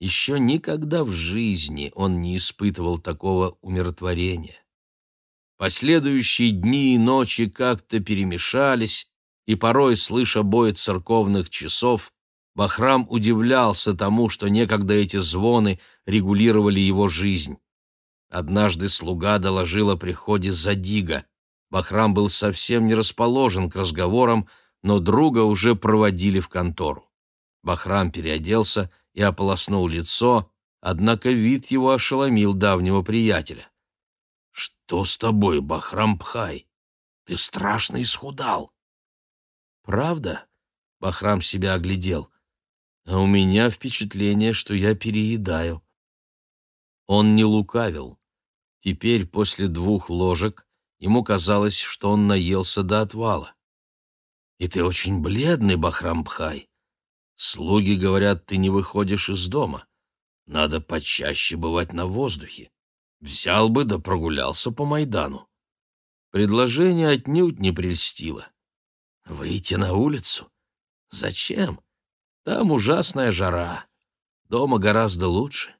Еще никогда в жизни он не испытывал такого умиротворения. Последующие дни и ночи как-то перемешались, и порой, слыша бой церковных часов, Бахрам удивлялся тому, что некогда эти звоны регулировали его жизнь. Однажды слуга доложил о приходе Задига. Бахрам был совсем не расположен к разговорам, но друга уже проводили в контору. Бахрам переоделся и ополоснул лицо, однако вид его ошеломил давнего приятеля. «Что с тобой, Бахрам-Пхай? Ты страшно исхудал!» «Правда?» — Бахрам себя оглядел. «А у меня впечатление, что я переедаю». Он не лукавил. Теперь, после двух ложек, ему казалось, что он наелся до отвала. «И ты очень бледный, Бахрам-Пхай. Слуги говорят, ты не выходишь из дома. Надо почаще бывать на воздухе. Взял бы да прогулялся по Майдану». Предложение отнюдь не прельстило. «Выйти на улицу? Зачем? Там ужасная жара. Дома гораздо лучше.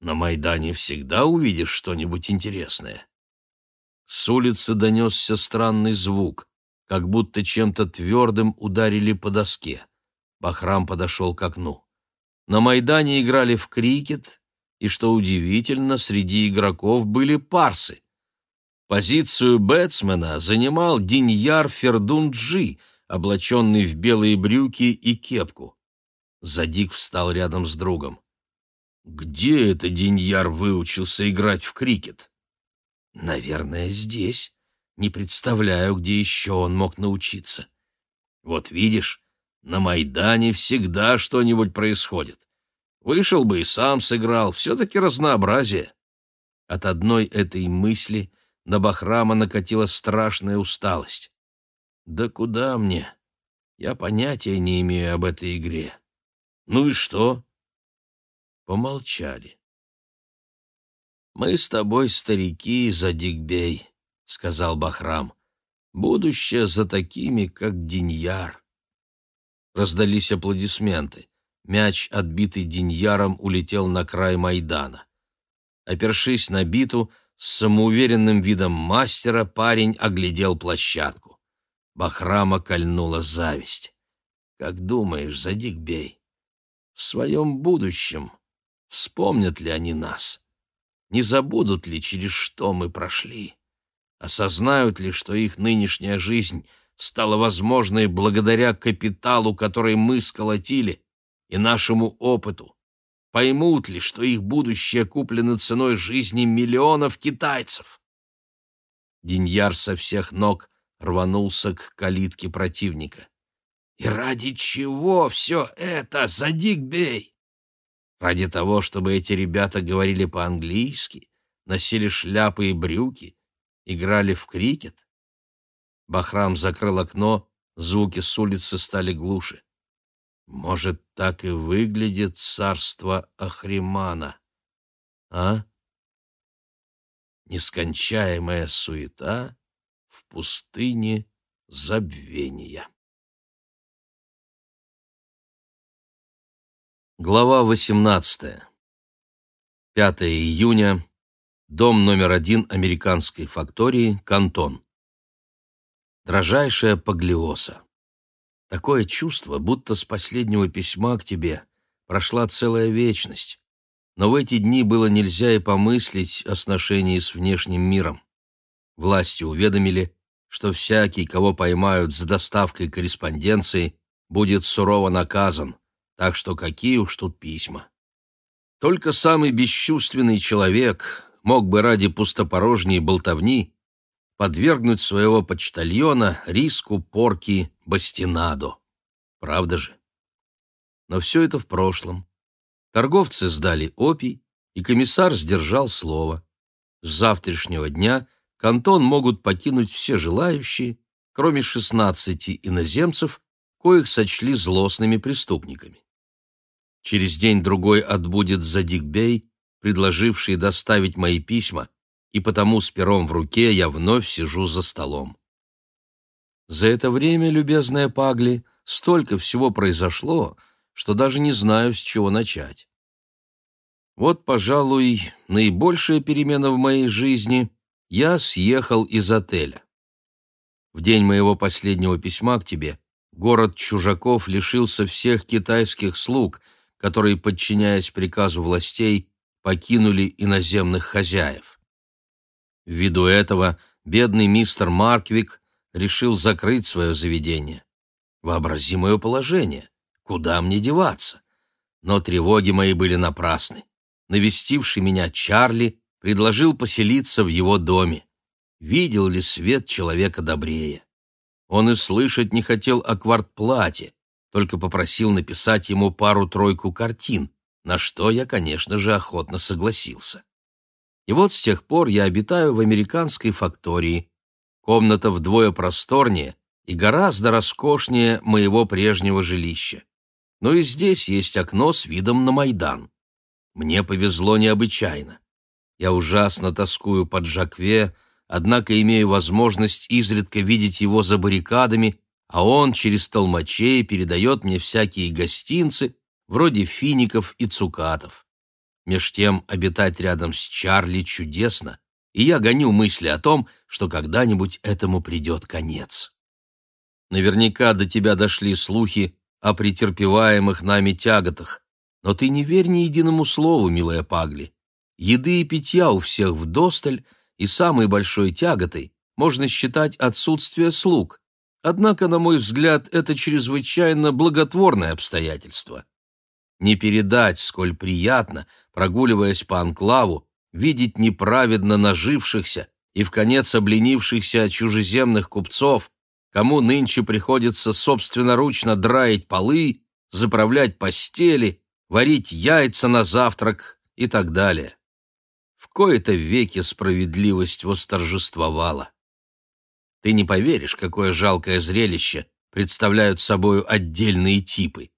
На Майдане всегда увидишь что-нибудь интересное». С улицы донесся странный звук как будто чем-то твердым ударили по доске. Бахрам подошел к окну. На Майдане играли в крикет, и, что удивительно, среди игроков были парсы. Позицию бэтсмена занимал Диньяр Фердунджи, облаченный в белые брюки и кепку. Задик встал рядом с другом. «Где это Диньяр выучился играть в крикет?» «Наверное, здесь», не представляю, где еще он мог научиться. Вот видишь, на Майдане всегда что-нибудь происходит. Вышел бы и сам сыграл, все-таки разнообразие. От одной этой мысли на Бахрама накатила страшная усталость. Да куда мне? Я понятия не имею об этой игре. Ну и что? Помолчали. Мы с тобой старики, Задигбей. — сказал Бахрам. «Будущее за такими, как Диньяр». Раздались аплодисменты. Мяч, отбитый Диньяром, улетел на край Майдана. Опершись на биту, с самоуверенным видом мастера парень оглядел площадку. Бахрама кольнула зависть. «Как думаешь, Задикбей, в своем будущем вспомнят ли они нас? Не забудут ли, через что мы прошли?» осознают ли, что их нынешняя жизнь стала возможной благодаря капиталу, который мы сколотили, и нашему опыту, поймут ли, что их будущее куплено ценой жизни миллионов китайцев. Диньяр со всех ног рванулся к калитке противника. «И ради чего все это, Задик-бей?» Ради того, чтобы эти ребята говорили по-английски, носили шляпы и брюки, играли в крикет? Бахрам закрыл окно, звуки с улицы стали глуше. Может, так и выглядит царство Ахримана, а? Нескончаемая суета в пустыне забвения. Глава 18. 5 июня Дом номер один американской фактории, Кантон. Дрожайшая Паглиоса. Такое чувство, будто с последнего письма к тебе прошла целая вечность. Но в эти дни было нельзя и помыслить о сношении с внешним миром. Власти уведомили, что всякий, кого поймают за доставкой корреспонденции, будет сурово наказан, так что какие уж тут письма. Только самый бесчувственный человек, мог бы ради пустопорожней болтовни подвергнуть своего почтальона риску порки бастинадо. Правда же? Но все это в прошлом. Торговцы сдали опий, и комиссар сдержал слово. С завтрашнего дня кантон могут покинуть все желающие, кроме 16 иноземцев, коих сочли злостными преступниками. Через день-другой отбудет Задикбей, предложивший доставить мои письма, и потому с пером в руке я вновь сижу за столом. За это время, любезная Пагли, столько всего произошло, что даже не знаю, с чего начать. Вот, пожалуй, наибольшая перемена в моей жизни — я съехал из отеля. В день моего последнего письма к тебе город чужаков лишился всех китайских слуг, которые, подчиняясь приказу властей, покинули иноземных хозяев. Ввиду этого бедный мистер Марквик решил закрыть свое заведение. Вообрази мое положение. Куда мне деваться? Но тревоги мои были напрасны. Навестивший меня Чарли предложил поселиться в его доме видел ли свет человека добрее. Он и слышать не хотел о квартплате, только попросил написать ему пару-тройку картин, на что я, конечно же, охотно согласился. И вот с тех пор я обитаю в американской фактории. Комната вдвое просторнее и гораздо роскошнее моего прежнего жилища. Но и здесь есть окно с видом на Майдан. Мне повезло необычайно. Я ужасно тоскую по Джакве, однако имею возможность изредка видеть его за баррикадами, а он через толмачей передает мне всякие гостинцы, вроде фиников и цукатов. Меж тем обитать рядом с Чарли чудесно, и я гоню мысли о том, что когда-нибудь этому придет конец. Наверняка до тебя дошли слухи о претерпеваемых нами тяготах, но ты не верь ни единому слову, милая Пагли. Еды и питья у всех вдосталь, и самой большой тяготой можно считать отсутствие слуг. Однако, на мой взгляд, это чрезвычайно благотворное обстоятельство. Не передать, сколь приятно, прогуливаясь по анклаву, видеть неправедно нажившихся и в конец обленившихся чужеземных купцов, кому нынче приходится собственноручно драить полы, заправлять постели, варить яйца на завтрак и так далее кои-то веки справедливость восторжествовала. Ты не поверишь, какое жалкое зрелище представляют собою отдельные типы.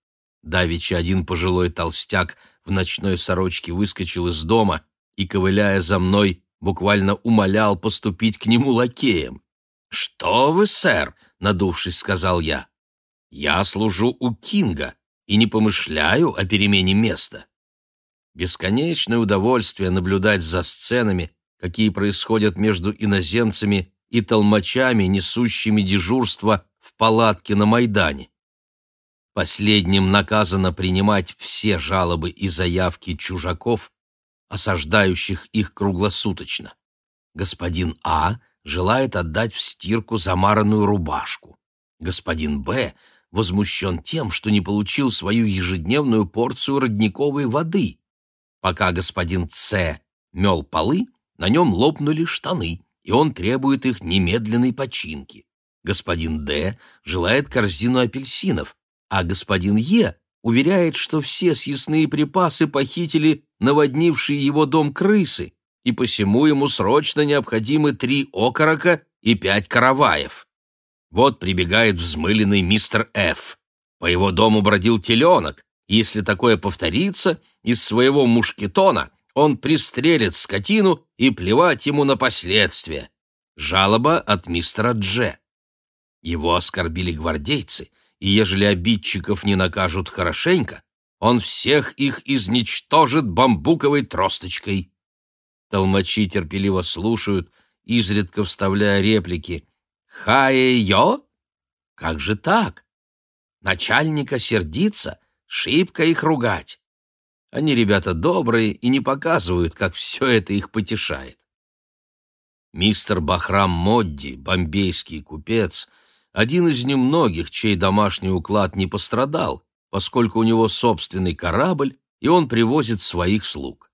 Давича один пожилой толстяк в ночной сорочке выскочил из дома и, ковыляя за мной, буквально умолял поступить к нему лакеем. «Что вы, сэр?» — надувшись, сказал я. «Я служу у Кинга и не помышляю о перемене места». Бесконечное удовольствие наблюдать за сценами, какие происходят между иноземцами и толмачами, несущими дежурство в палатке на Майдане. Последним наказано принимать все жалобы и заявки чужаков, осаждающих их круглосуточно. Господин А желает отдать в стирку замаранную рубашку. Господин Б возмущен тем, что не получил свою ежедневную порцию родниковой воды. Пока господин Ц. мел полы, на нем лопнули штаны, и он требует их немедленной починки. Господин Д. желает корзину апельсинов, а господин Е. уверяет, что все съестные припасы похитили наводнившие его дом крысы, и посему ему срочно необходимы три окорока и пять караваев. Вот прибегает взмыленный мистер Ф. По его дому бродил теленок, если такое повторится, из своего мушкетона он пристрелит скотину и плевать ему на последствия. Жалоба от мистера Дже. Его оскорбили гвардейцы, и ежели обидчиков не накажут хорошенько, он всех их изничтожит бамбуковой тросточкой. Толмачи терпеливо слушают, изредка вставляя реплики. «Хае-йо? Как же так? Начальника сердится, Шибко их ругать. Они ребята добрые и не показывают, как все это их потешает. Мистер Бахрам Модди, бомбейский купец, один из немногих, чей домашний уклад не пострадал, поскольку у него собственный корабль, и он привозит своих слуг.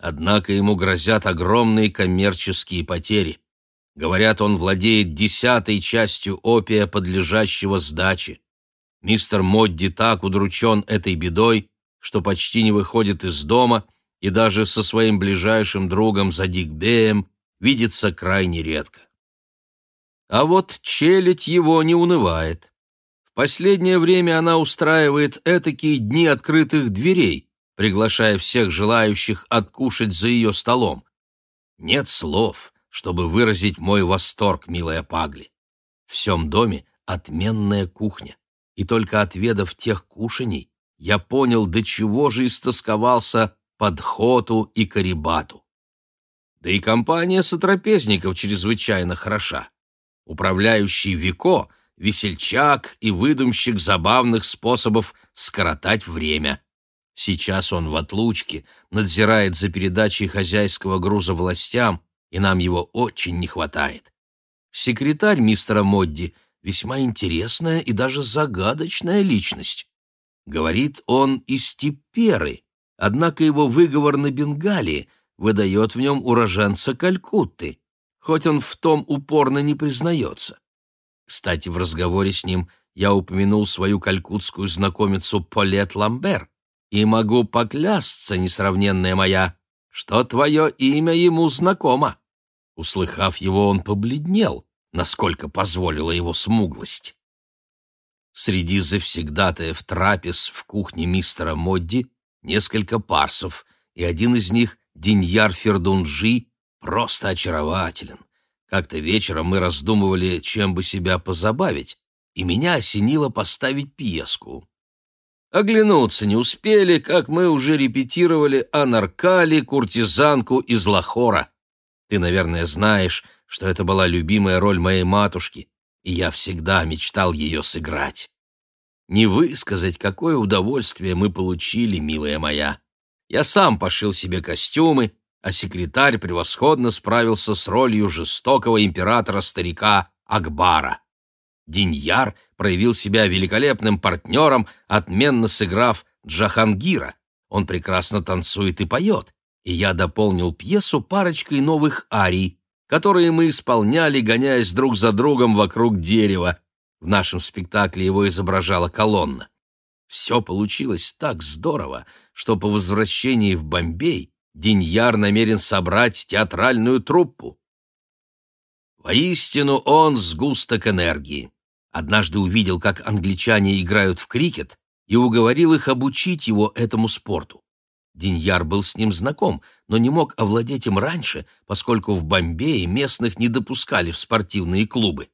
Однако ему грозят огромные коммерческие потери. Говорят, он владеет десятой частью опия, подлежащего сдаче. Мистер Модди так удручен этой бедой, что почти не выходит из дома и даже со своим ближайшим другом Задикбеем видится крайне редко. А вот челядь его не унывает. В последнее время она устраивает этакие дни открытых дверей, приглашая всех желающих откушать за ее столом. Нет слов, чтобы выразить мой восторг, милая Пагли. В всем доме отменная кухня и только отведав тех кушаний, я понял, до чего же истосковался подхоту и карибату. Да и компания сотрапезников чрезвычайно хороша. Управляющий Вико — весельчак и выдумщик забавных способов скоротать время. Сейчас он в отлучке, надзирает за передачей хозяйского груза властям, и нам его очень не хватает. Секретарь мистера Модди — весьма интересная и даже загадочная личность. Говорит он из Типеры, однако его выговор на Бенгалии выдает в нем уроженца Калькутты, хоть он в том упорно не признается. Кстати, в разговоре с ним я упомянул свою калькутскую знакомицу Полет Ламбер, и могу поклясться, несравненная моя, что твое имя ему знакомо. Услыхав его, он побледнел, насколько позволила его смуглость. Среди завсегдатаев трапез в кухне мистера Модди несколько парсов, и один из них, Диньяр Фердунжи, просто очарователен. Как-то вечером мы раздумывали, чем бы себя позабавить, и меня осенило поставить пьеску. Оглянуться не успели, как мы уже репетировали о Наркале, куртизанку из Лахора. Ты, наверное, знаешь, что это была любимая роль моей матушки, и я всегда мечтал ее сыграть. Не высказать, какое удовольствие мы получили, милая моя. Я сам пошил себе костюмы, а секретарь превосходно справился с ролью жестокого императора-старика Акбара. Диньяр проявил себя великолепным партнером, отменно сыграв Джахангира. Он прекрасно танцует и поет, и я дополнил пьесу парочкой новых арий, которые мы исполняли, гоняясь друг за другом вокруг дерева. В нашем спектакле его изображала колонна. Все получилось так здорово, что по возвращении в Бомбей Диньяр намерен собрать театральную труппу. Воистину он сгусток энергии. Однажды увидел, как англичане играют в крикет, и уговорил их обучить его этому спорту. Диньяр был с ним знаком, но не мог овладеть им раньше, поскольку в Бомбее местных не допускали в спортивные клубы.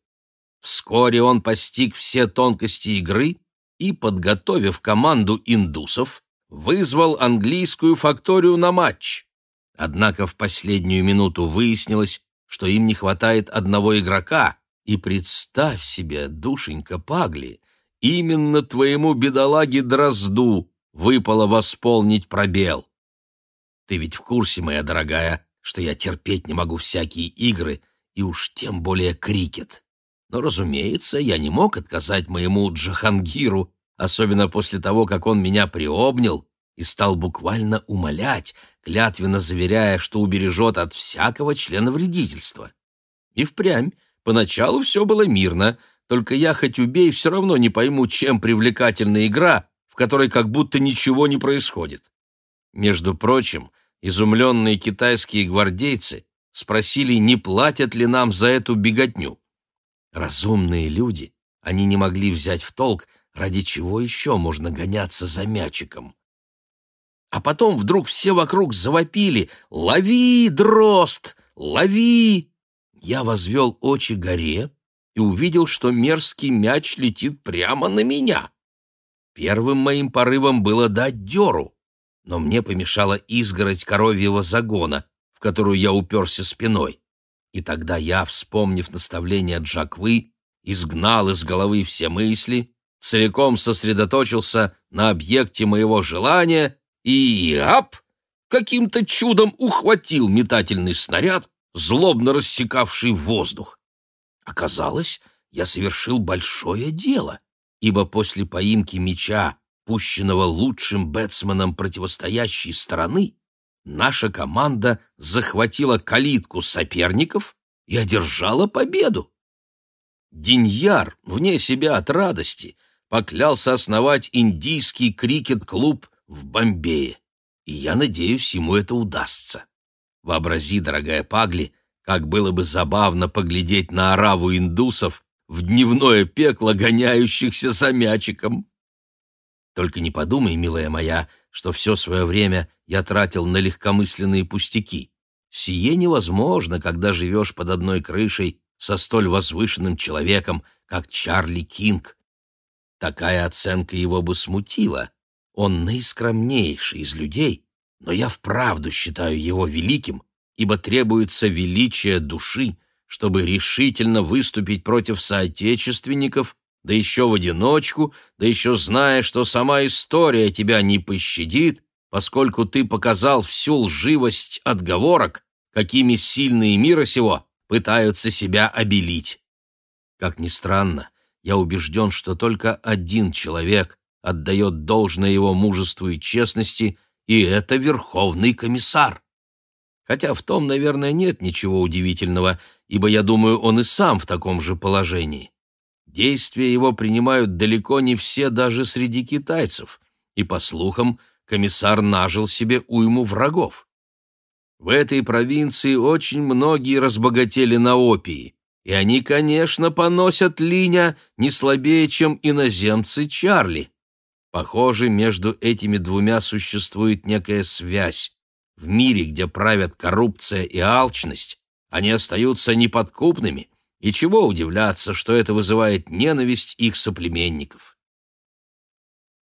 Вскоре он постиг все тонкости игры и, подготовив команду индусов, вызвал английскую факторию на матч. Однако в последнюю минуту выяснилось, что им не хватает одного игрока, и представь себе, душенька Пагли, именно твоему бедолаге Дрозду выпало восполнить пробел. Ты ведь в курсе, моя дорогая, что я терпеть не могу всякие игры, и уж тем более крикет. Но, разумеется, я не мог отказать моему Джахангиру особенно после того, как он меня приобнял и стал буквально умолять, клятвенно заверяя, что убережет от всякого члена вредительства. И впрямь, поначалу все было мирно, только я, хоть убей, все равно не пойму, чем привлекательна игра, в которой как будто ничего не происходит. Между прочим, изумленные китайские гвардейцы спросили, не платят ли нам за эту беготню. Разумные люди, они не могли взять в толк, Ради чего еще можно гоняться за мячиком? А потом вдруг все вокруг завопили «Лови, дрозд! Лови!» Я возвел очи горе и увидел, что мерзкий мяч летит прямо на меня. Первым моим порывом было дать дёру, но мне помешала изгородь коровьего загона, в которую я уперся спиной. И тогда я, вспомнив наставление Джаквы, изгнал из головы все мысли целиком сосредоточился на объекте моего желания и, ап, каким-то чудом ухватил метательный снаряд, злобно рассекавший воздух. Оказалось, я совершил большое дело, ибо после поимки меча, пущенного лучшим бэтсменом противостоящей стороны, наша команда захватила калитку соперников и одержала победу. Диньяр, вне себя от радости, поклялся основать индийский крикет-клуб в Бомбее, и я надеюсь, ему это удастся. Вообрази, дорогая Пагли, как было бы забавно поглядеть на ораву индусов в дневное пекло, гоняющихся за мячиком. Только не подумай, милая моя, что все свое время я тратил на легкомысленные пустяки. Сие невозможно, когда живешь под одной крышей со столь возвышенным человеком, как Чарли Кинг. Такая оценка его бы смутила. Он наискромнейший из людей, но я вправду считаю его великим, ибо требуется величие души, чтобы решительно выступить против соотечественников, да еще в одиночку, да еще зная, что сама история тебя не пощадит, поскольку ты показал всю лживость отговорок, какими сильные мира сего пытаются себя обелить. Как ни странно, я убежден, что только один человек отдает должное его мужеству и честности, и это верховный комиссар. Хотя в том, наверное, нет ничего удивительного, ибо, я думаю, он и сам в таком же положении. Действия его принимают далеко не все даже среди китайцев, и, по слухам, комиссар нажил себе уйму врагов. В этой провинции очень многие разбогатели на опии, и они, конечно, поносят Линя не слабее, чем иноземцы Чарли. Похоже, между этими двумя существует некая связь. В мире, где правят коррупция и алчность, они остаются неподкупными, и чего удивляться, что это вызывает ненависть их соплеменников.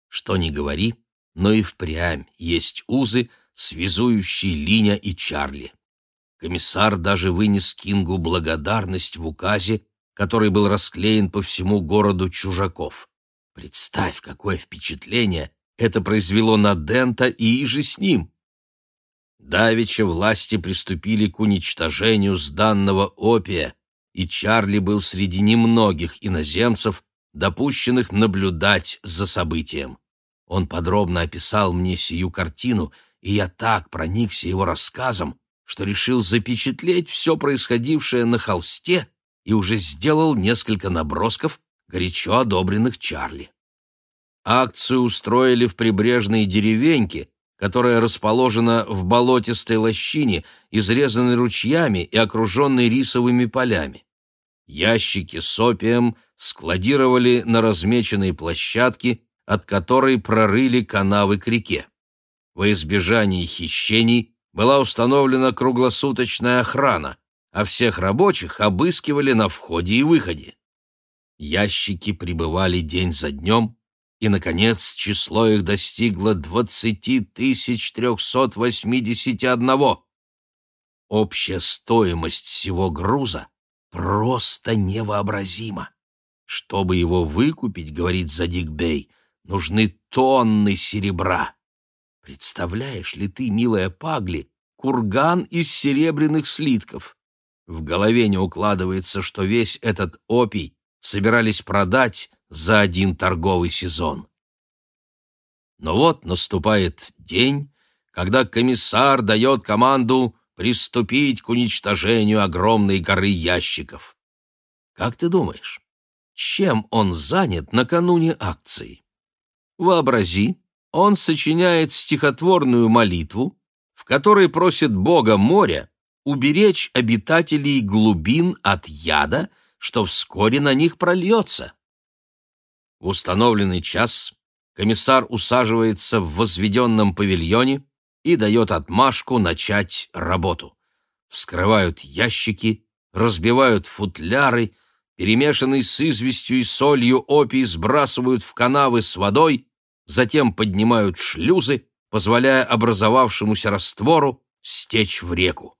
Что ни говори, но и впрямь есть узы, связующие Линя и Чарли. Комиссар даже вынес Кингу благодарность в указе, который был расклеен по всему городу чужаков. Представь, какое впечатление это произвело на Дента и иже с ним. Давича власти приступили к уничтожению сданного опия, и Чарли был среди немногих иноземцев, допущенных наблюдать за событием. Он подробно описал мне сию картину, и я так проникся его рассказом, что решил запечатлеть все происходившее на холсте и уже сделал несколько набросков, горячо одобренных Чарли. Акцию устроили в прибрежной деревеньке, которая расположена в болотистой лощине, изрезанной ручьями и окруженной рисовыми полями. Ящики с опием складировали на размеченной площадке, от которой прорыли канавы к реке. Во избежание хищений была установлена круглосуточная охрана, а всех рабочих обыскивали на входе и выходе. Ящики прибывали день за днем, и, наконец, число их достигло двадцати тысяч трехсот восьмидесяти одного. Общая стоимость всего груза просто невообразима. Чтобы его выкупить, говорит Задик Бей, нужны тонны серебра. Представляешь ли ты, милая Пагли, курган из серебряных слитков? В голове не укладывается, что весь этот опий собирались продать за один торговый сезон. Но вот наступает день, когда комиссар дает команду приступить к уничтожению огромной горы ящиков. Как ты думаешь, чем он занят накануне акции? Вообрази, он сочиняет стихотворную молитву, в которой просит Бога моря уберечь обитателей глубин от яда, что вскоре на них прольется. В установленный час комиссар усаживается в возведенном павильоне и дает отмашку начать работу. Вскрывают ящики, разбивают футляры, перемешанный с известью и солью опий сбрасывают в канавы с водой затем поднимают шлюзы, позволяя образовавшемуся раствору стечь в реку.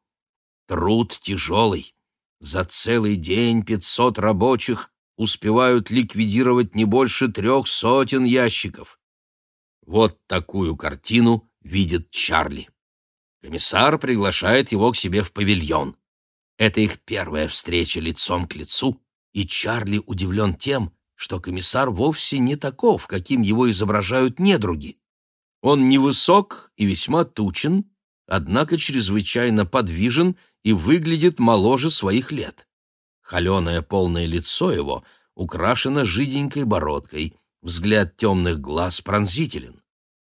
Труд тяжелый. За целый день пятьсот рабочих успевают ликвидировать не больше трех сотен ящиков. Вот такую картину видит Чарли. Комиссар приглашает его к себе в павильон. Это их первая встреча лицом к лицу, и Чарли удивлен тем, что комиссар вовсе не таков, каким его изображают недруги. Он невысок и весьма тучен, однако чрезвычайно подвижен и выглядит моложе своих лет. Холеное полное лицо его украшено жиденькой бородкой, взгляд темных глаз пронзителен.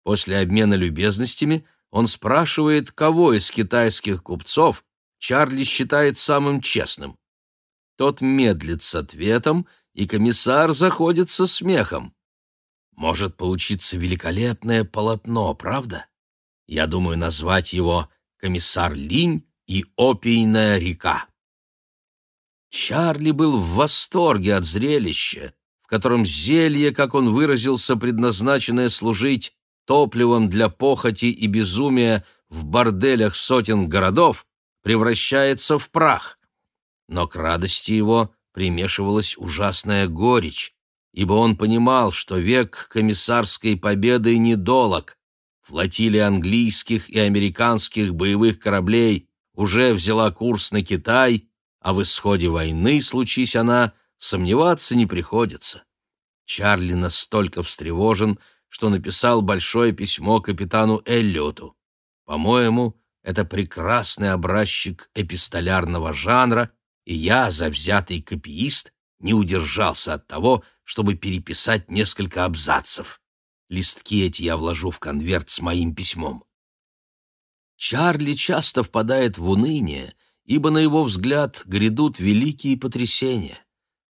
После обмена любезностями он спрашивает, кого из китайских купцов Чарли считает самым честным. Тот медлит с ответом — и комиссар заходит со смехом. Может получиться великолепное полотно, правда? Я думаю назвать его «Комиссар Линь и опийная река». Чарли был в восторге от зрелища, в котором зелье, как он выразился, предназначенное служить топливом для похоти и безумия в борделях сотен городов, превращается в прах. Но к радости его примешивалась ужасная горечь, ибо он понимал, что век комиссарской победы недолог. Флотилия английских и американских боевых кораблей уже взяла курс на Китай, а в исходе войны, случись она, сомневаться не приходится. Чарли настолько встревожен, что написал большое письмо капитану Эллиоту. По-моему, это прекрасный образчик эпистолярного жанра, и я, завзятый копиист, не удержался от того, чтобы переписать несколько абзацев. Листки эти я вложу в конверт с моим письмом. Чарли часто впадает в уныние, ибо, на его взгляд, грядут великие потрясения.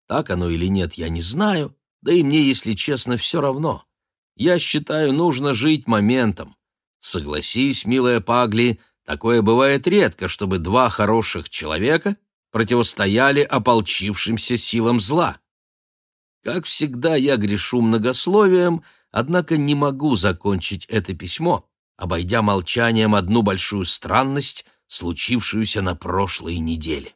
Так оно или нет, я не знаю, да и мне, если честно, все равно. Я считаю, нужно жить моментом. Согласись, милая Пагли, такое бывает редко, чтобы два хороших человека противостояли ополчившимся силам зла. Как всегда, я грешу многословием, однако не могу закончить это письмо, обойдя молчанием одну большую странность, случившуюся на прошлой неделе.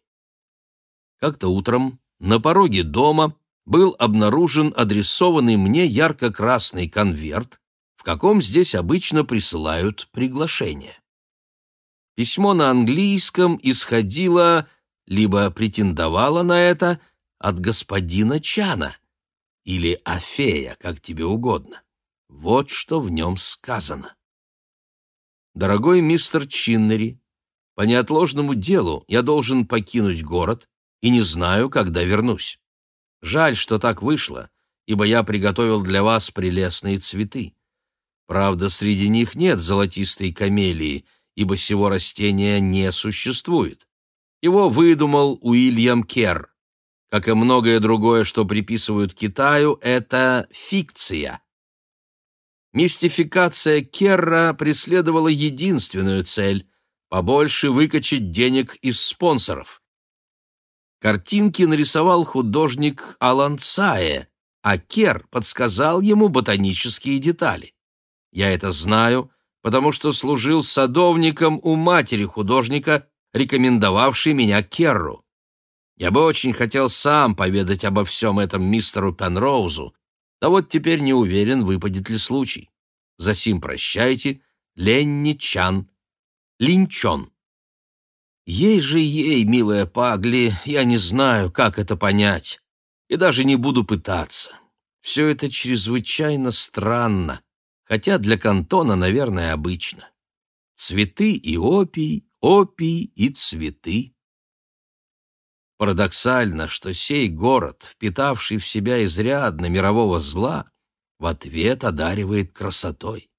Как-то утром на пороге дома был обнаружен адресованный мне ярко-красный конверт, в каком здесь обычно присылают приглашение. Письмо на английском исходило, либо претендовало на это, от господина Чана — или Афея, как тебе угодно. Вот что в нем сказано. Дорогой мистер Чиннери, по неотложному делу я должен покинуть город и не знаю, когда вернусь. Жаль, что так вышло, ибо я приготовил для вас прелестные цветы. Правда, среди них нет золотистой камелии, ибо сего растения не существует. Его выдумал Уильям Керр. Как и многое другое, что приписывают Китаю, это фикция. Мистификация Керра преследовала единственную цель — побольше выкачать денег из спонсоров. Картинки нарисовал художник Алан Цае, а Кер подсказал ему ботанические детали. Я это знаю, потому что служил садовником у матери художника, рекомендовавшей меня Керру. Я бы очень хотел сам поведать обо всем этом мистеру Пенроузу, да вот теперь не уверен, выпадет ли случай. Засим прощайте, Ленни Чан. Линчон. Ей же ей, милая Пагли, я не знаю, как это понять, и даже не буду пытаться. Все это чрезвычайно странно, хотя для кантона, наверное, обычно. Цветы и опий, опий и цветы. Парадоксально, что сей город, впитавший в себя изрядно мирового зла, в ответ одаривает красотой.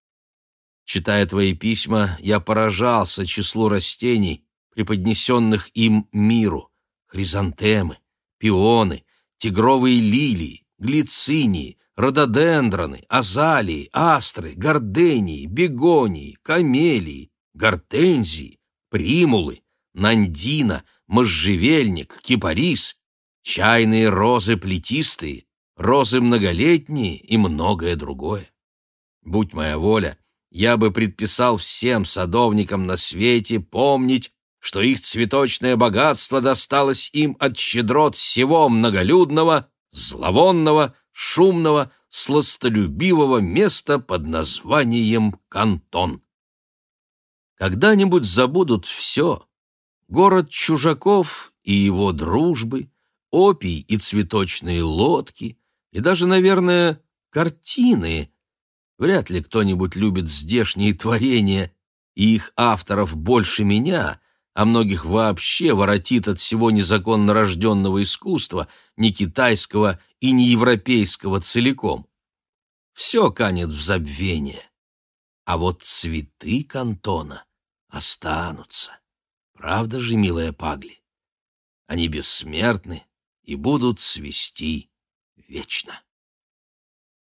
Читая твои письма, я поражался числу растений, преподнесенных им миру. Хризантемы, пионы, тигровые лилии, глицинии, рододендроны, азалии, астры, гордении, бегонии, камелии, гортензии, примулы, нандина — можжевельник, кипарис, чайные розы плетистые, розы многолетние и многое другое. Будь моя воля, я бы предписал всем садовникам на свете помнить, что их цветочное богатство досталось им от щедрот всего многолюдного, зловонного, шумного, сластолюбивого места под названием Кантон. Когда-нибудь забудут все, город чужаков и его дружбы, опий и цветочные лодки, и даже, наверное, картины. Вряд ли кто-нибудь любит здешние творения, и их авторов больше меня, а многих вообще воротит от всего незаконно рожденного искусства, не китайского и не европейского целиком. Все канет в забвение. А вот цветы кантона останутся. Правда же, милая Пагли? Они бессмертны и будут свести вечно.